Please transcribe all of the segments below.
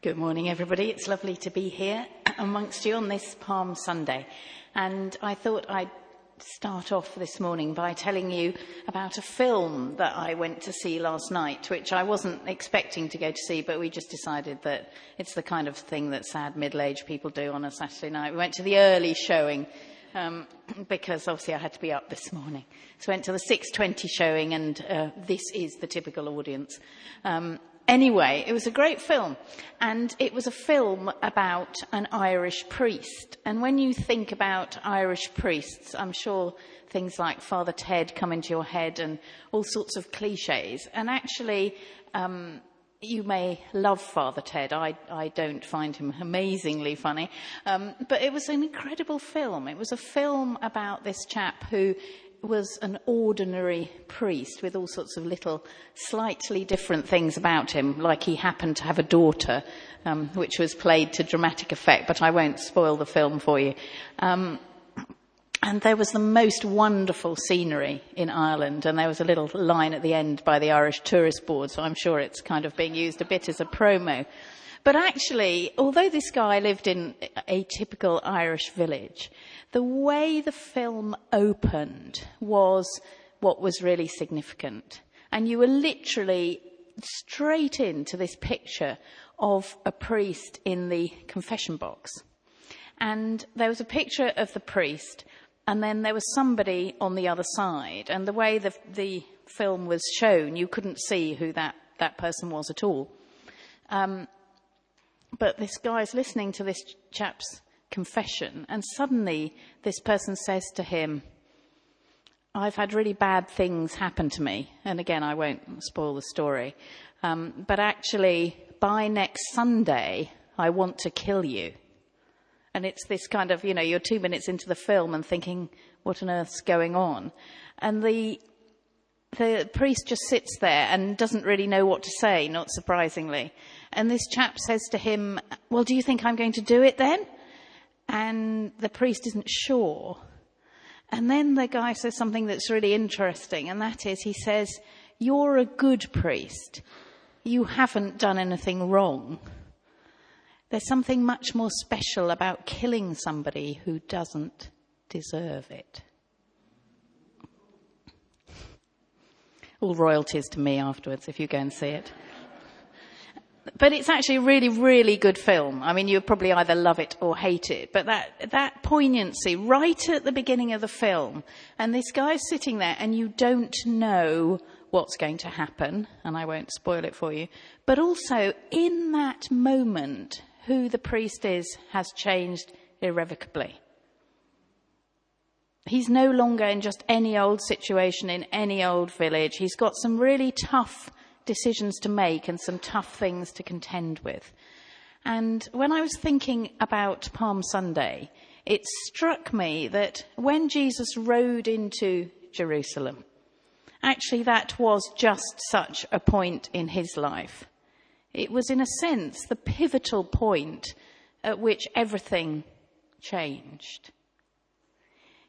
Good morning, everybody. It's lovely to be here amongst you on this Palm Sunday. And I thought I'd start off this morning by telling you about a film that I went to see last night, which I wasn't expecting to go to see, but we just decided that it's the kind of thing that sad middle-aged people do on a Saturday night. We went to the early showing um, because obviously I had to be up this morning. So I went to the 6.20 showing and uh, this is the typical audience. Um, Anyway, it was a great film. And it was a film about an Irish priest. And when you think about Irish priests, I'm sure things like Father Ted come into your head and all sorts of cliches. And actually, um, you may love Father Ted. I, I don't find him amazingly funny. Um, but it was an incredible film. It was a film about this chap who was an ordinary priest with all sorts of little slightly different things about him, like he happened to have a daughter, um, which was played to dramatic effect, but I won't spoil the film for you. Um, and there was the most wonderful scenery in Ireland, and there was a little line at the end by the Irish Tourist Board, so I'm sure it's kind of being used a bit as a promo. But actually, although this guy lived in a typical Irish village, the way the film opened was what was really significant. And you were literally straight into this picture of a priest in the confession box. And there was a picture of the priest, and then there was somebody on the other side. And the way the, the film was shown, you couldn't see who that, that person was at all. Um, but this guy's listening to this chap's confession, and suddenly this person says to him, I've had really bad things happen to me. And again, I won't spoil the story. Um, but actually, by next Sunday, I want to kill you. And it's this kind of, you know, you're two minutes into the film and thinking, what on earth's going on? And the, the priest just sits there and doesn't really know what to say, not surprisingly. And this chap says to him, well, do you think I'm going to do it then? and the priest isn't sure. And then the guy says something that's really interesting, and that is he says, You're a good priest. You haven't done anything wrong. There's something much more special about killing somebody who doesn't deserve it. All royalties to me afterwards if you go and see it. But it's actually a really, really good film. I mean, you probably either love it or hate it. But that, that poignancy right at the beginning of the film, and this guy's sitting there and you don't know what's going to happen, and I won't spoil it for you. But also, in that moment, who the priest is has changed irrevocably. He's no longer in just any old situation in any old village. He's got some really tough decisions to make and some tough things to contend with. And when I was thinking about Palm Sunday, it struck me that when Jesus rode into Jerusalem, actually that was just such a point in his life. It was, in a sense, the pivotal point at which everything changed.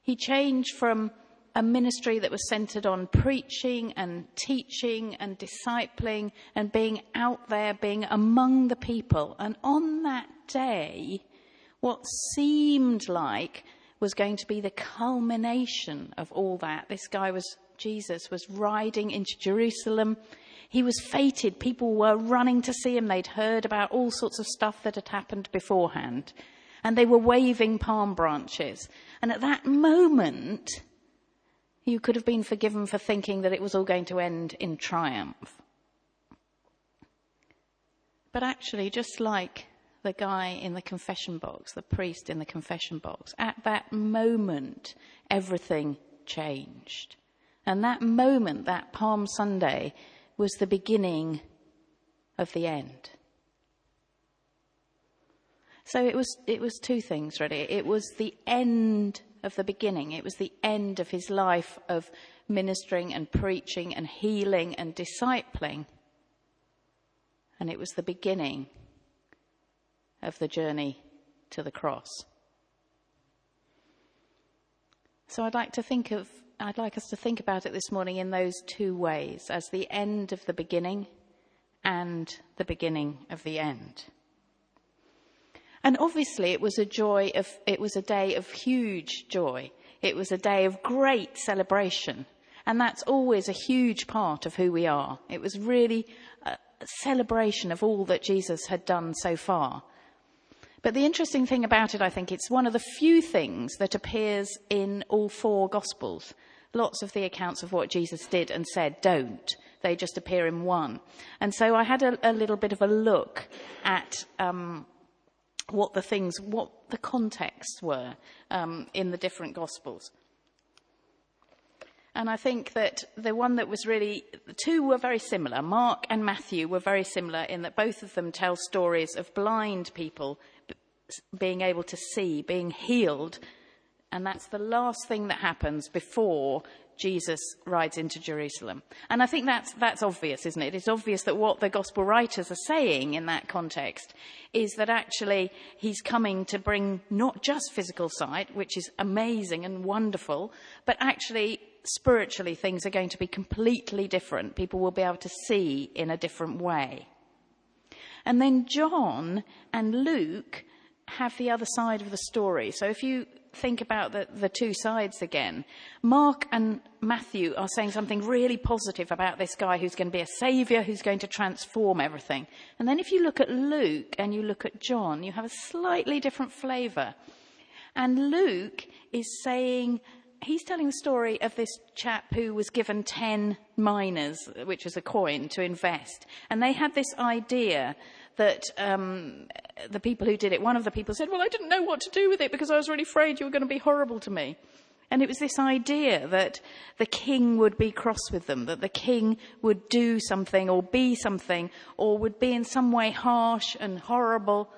He changed from a ministry that was centered on preaching and teaching and discipling and being out there, being among the people. And on that day, what seemed like was going to be the culmination of all that. This guy was, Jesus, was riding into Jerusalem. He was fated. People were running to see him. They'd heard about all sorts of stuff that had happened beforehand. And they were waving palm branches. And at that moment, you could have been forgiven for thinking that it was all going to end in triumph. But actually, just like the guy in the confession box, the priest in the confession box, at that moment, everything changed. And that moment, that Palm Sunday, was the beginning of the end. So it was, it was two things really. It was the end of the beginning. It was the end of his life of ministering and preaching and healing and discipling. And it was the beginning of the journey to the cross. So I'd like to think of, I'd like us to think about it this morning in those two ways, as the end of the beginning and the beginning of the end. And obviously it was a joy of, it was a day of huge joy. It was a day of great celebration. And that's always a huge part of who we are. It was really a celebration of all that Jesus had done so far. But the interesting thing about it, I think, it's one of the few things that appears in all four Gospels. Lots of the accounts of what Jesus did and said don't. They just appear in one. And so I had a, a little bit of a look at um, what the things, what the contexts were um, in the different Gospels. And I think that the one that was really, the two were very similar. Mark and Matthew were very similar in that both of them tell stories of blind people being able to see, being healed. And that's the last thing that happens before Jesus rides into Jerusalem. And I think that's, that's obvious, isn't it? It's obvious that what the gospel writers are saying in that context is that actually he's coming to bring not just physical sight, which is amazing and wonderful, but actually spiritually things are going to be completely different. People will be able to see in a different way. And then John and Luke have the other side of the story. So if you think about the, the two sides again, Mark and Matthew are saying something really positive about this guy who's going to be a savior, who's going to transform everything. And then if you look at Luke and you look at John, you have a slightly different flavor. And Luke is saying, he's telling the story of this chap who was given 10 minas, which was a coin, to invest. And they had this idea that um, the people who did it, one of the people said, Well, I didn't know what to do with it because I was really afraid you were going to be horrible to me. And it was this idea that the king would be cross with them, that the king would do something or be something or would be in some way harsh and horrible.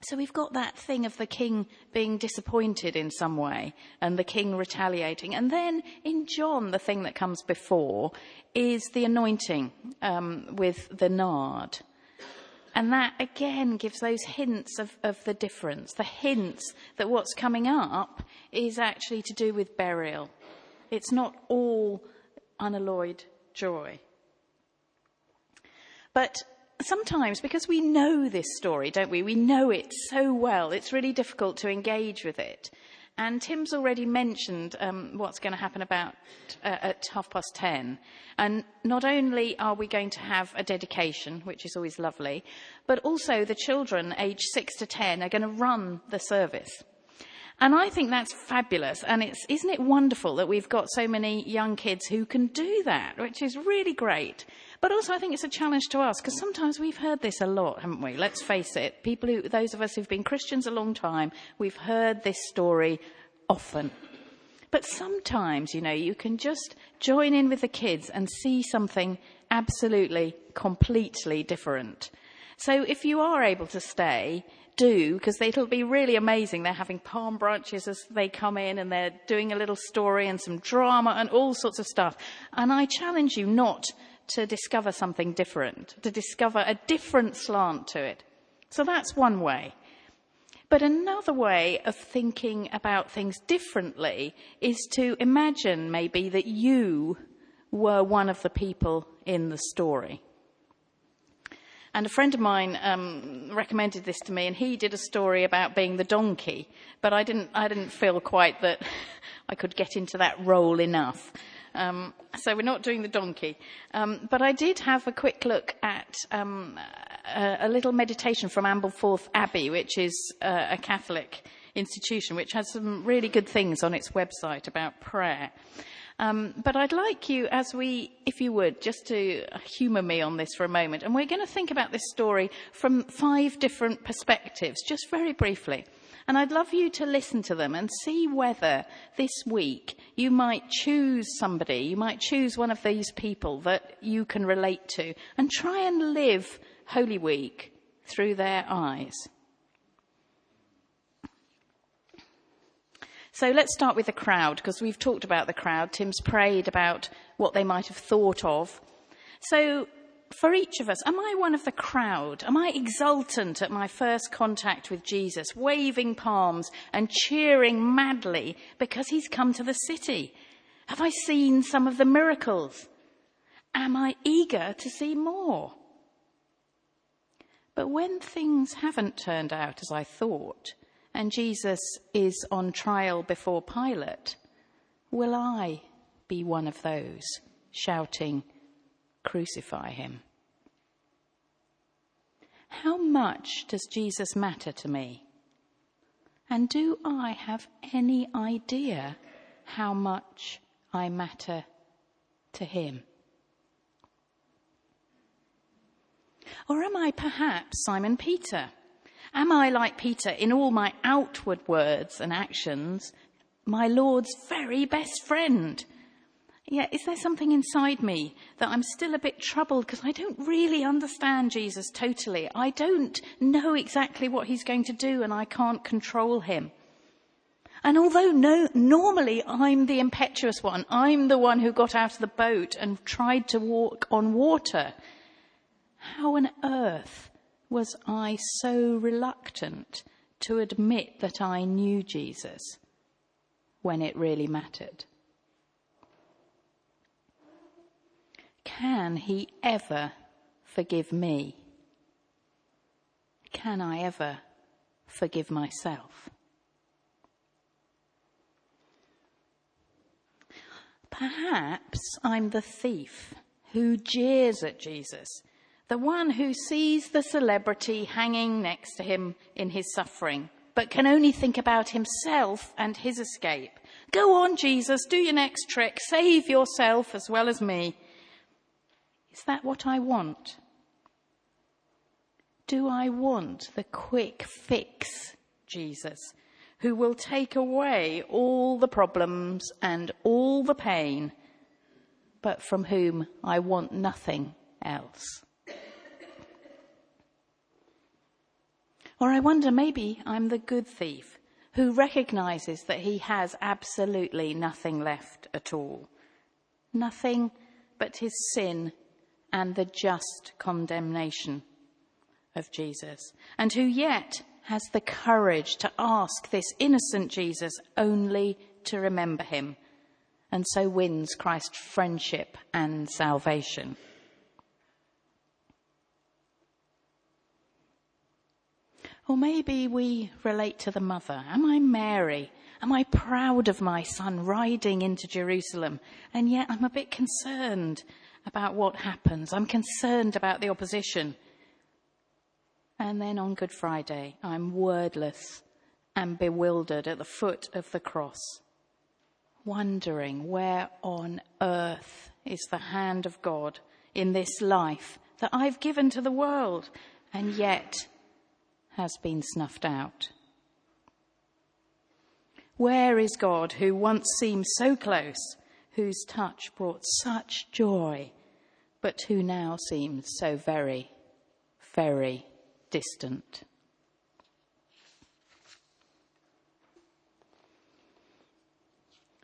So we've got that thing of the king being disappointed in some way and the king retaliating. And then in John, the thing that comes before is the anointing um, with the nard. And that again gives those hints of, of the difference, the hints that what's coming up is actually to do with burial. It's not all unalloyed joy. But sometimes, because we know this story, don't we? We know it so well, it's really difficult to engage with it. And Tim's already mentioned um, what's going to happen about uh, at half past ten. And not only are we going to have a dedication, which is always lovely, but also the children aged six to ten are going to run the service. And I think that's fabulous. And it's, isn't it wonderful that we've got so many young kids who can do that, which is really great. But also I think it's a challenge to us because sometimes we've heard this a lot, haven't we? Let's face it. People who, those of us who've been Christians a long time, we've heard this story often. But sometimes, you know, you can just join in with the kids and see something absolutely, completely different. So if you are able to stay, do, because it'll be really amazing. They're having palm branches as they come in and they're doing a little story and some drama and all sorts of stuff. And I challenge you not to discover something different, to discover a different slant to it. So that's one way. But another way of thinking about things differently is to imagine maybe that you were one of the people in the story. And a friend of mine um, recommended this to me, and he did a story about being the donkey. But I didn't, I didn't feel quite that I could get into that role enough. Um, so we're not doing the donkey. Um, but I did have a quick look at um, a, a, little meditation from Ampleforth Abbey, which is uh, a Catholic institution, which has some really good things on its website about prayer. Um, but I'd like you, as we, if you would, just to humour me on this for a moment. And we're going to think about this story from five different perspectives, just very briefly. And I'd love you to listen to them and see whether this week you might choose somebody, you might choose one of these people that you can relate to and try and live Holy Week through their eyes. So let's start with the crowd because we've talked about the crowd. Tim's prayed about what they might have thought of. So for each of us, am I one of the crowd? Am I exultant at my first contact with Jesus, waving palms and cheering madly because he's come to the city? Have I seen some of the miracles? Am I eager to see more? But when things haven't turned out as I thought, and Jesus is on trial before Pilate, will I be one of those shouting, Crucify him? How much does Jesus matter to me? And do I have any idea how much I matter to him? Or am I perhaps Simon Peter? Am I like Peter in all my outward words and actions, my Lord's very best friend? Yeah, is there something inside me that I'm still a bit troubled because I don't really understand Jesus totally? I don't know exactly what he's going to do and I can't control him. And although no, normally I'm the impetuous one, I'm the one who got out of the boat and tried to walk on water, how on earth was I so reluctant to admit that I knew Jesus when it really mattered? Can he ever forgive me? Can I ever forgive myself? Perhaps I'm the thief who jeers at Jesus the one who sees the celebrity hanging next to him in his suffering, but can only think about himself and his escape. Go on, Jesus, do your next trick, save yourself as well as me. Is that what I want? Do I want the quick fix, Jesus, who will take away all the problems and all the pain, but from whom I want nothing else? Or I wonder maybe I'm the good thief who recognizes that he has absolutely nothing left at all. Nothing but his sin and the just condemnation of Jesus. And who yet has the courage to ask this innocent Jesus only to remember him and so wins Christ's friendship and salvation. Or maybe we relate to the mother. Am I Mary? Am I proud of my son riding into Jerusalem? And yet I'm a bit concerned about what happens. I'm concerned about the opposition. And then on Good Friday, I'm wordless and bewildered at the foot of the cross, wondering where on earth is the hand of God in this life that I've given to the world. And yet has been snuffed out? Where is God who once seemed so close, whose touch brought such joy, but who now seems so very, very distant?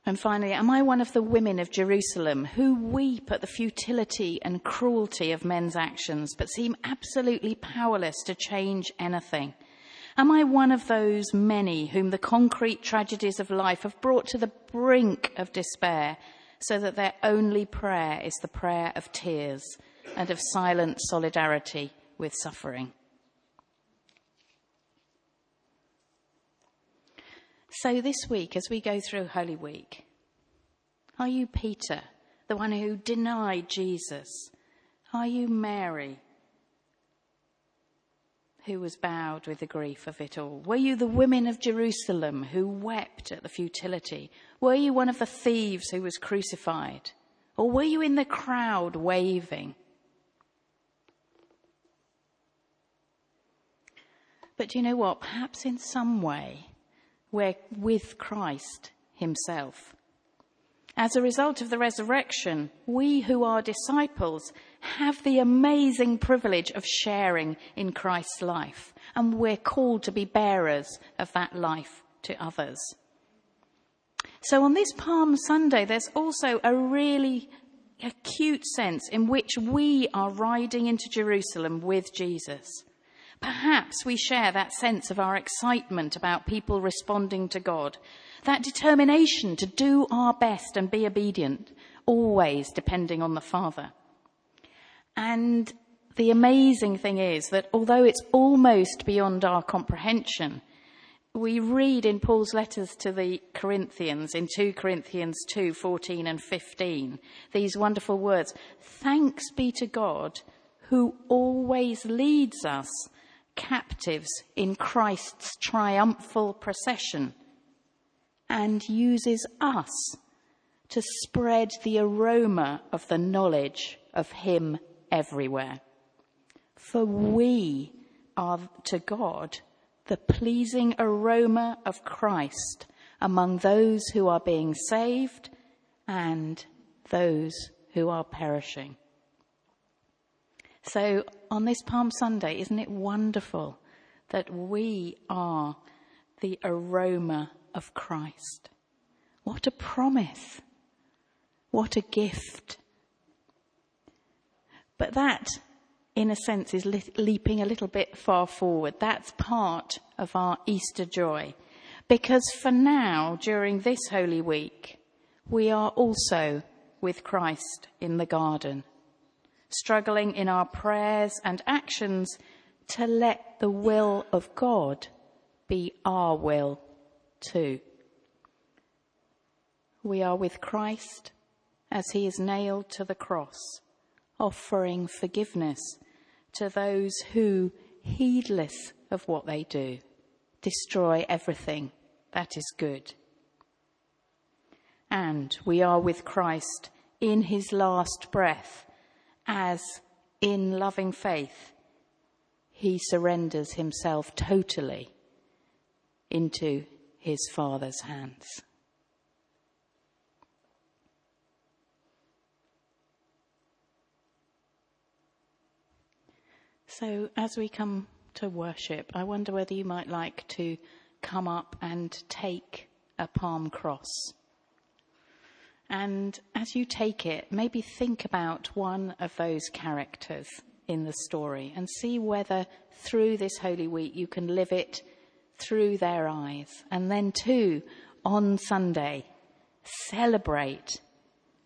And finally, am I one of the women of Jerusalem who weep at the futility and cruelty of men's actions, but seem absolutely powerless to change anything? Am I one of those many whom the concrete tragedies of life have brought to the brink of despair so that their only prayer is the prayer of tears and of silent solidarity with suffering? So, this week, as we go through Holy Week, are you Peter, the one who denied Jesus? Are you Mary, who was bowed with the grief of it all? Were you the women of Jerusalem who wept at the futility? Were you one of the thieves who was crucified? Or were you in the crowd waving? But do you know what? Perhaps in some way, we're with Christ himself. As a result of the resurrection, we who are disciples have the amazing privilege of sharing in Christ's life, and we're called to be bearers of that life to others. So on this Palm Sunday, there's also a really acute sense in which we are riding into Jerusalem with Jesus. Perhaps we share that sense of our excitement about people responding to God, that determination to do our best and be obedient, always depending on the Father. And the amazing thing is that although it's almost beyond our comprehension, we read in Paul's letters to the Corinthians in 2 Corinthians 2 14 and 15 these wonderful words Thanks be to God who always leads us captives in Christ's triumphal procession and uses us to spread the aroma of the knowledge of Him everywhere. For we are to God the pleasing aroma of Christ among those who are being saved and those who are perishing. So on this Palm Sunday, isn't it wonderful that we are the aroma of Christ? What a promise. What a gift. But that, in a sense, is leaping a little bit far forward. That's part of our Easter joy. Because for now, during this Holy Week, we are also with Christ in the garden struggling in our prayers and actions to let the will of God be our will too. We are with Christ as he is nailed to the cross, offering forgiveness to those who, heedless of what they do, destroy everything that is good. And we are with Christ in his last breath as in loving faith, he surrenders himself totally into his Father's hands. So, as we come to worship, I wonder whether you might like to come up and take a palm cross. And as you take it, maybe think about one of those characters in the story and see whether through this Holy Week you can live it through their eyes. And then, too, on Sunday, celebrate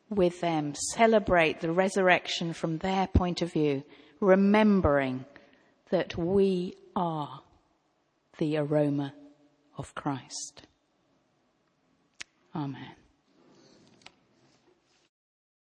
with them, celebrate the resurrection from their point of view, remembering that we are the aroma of Christ. Amen.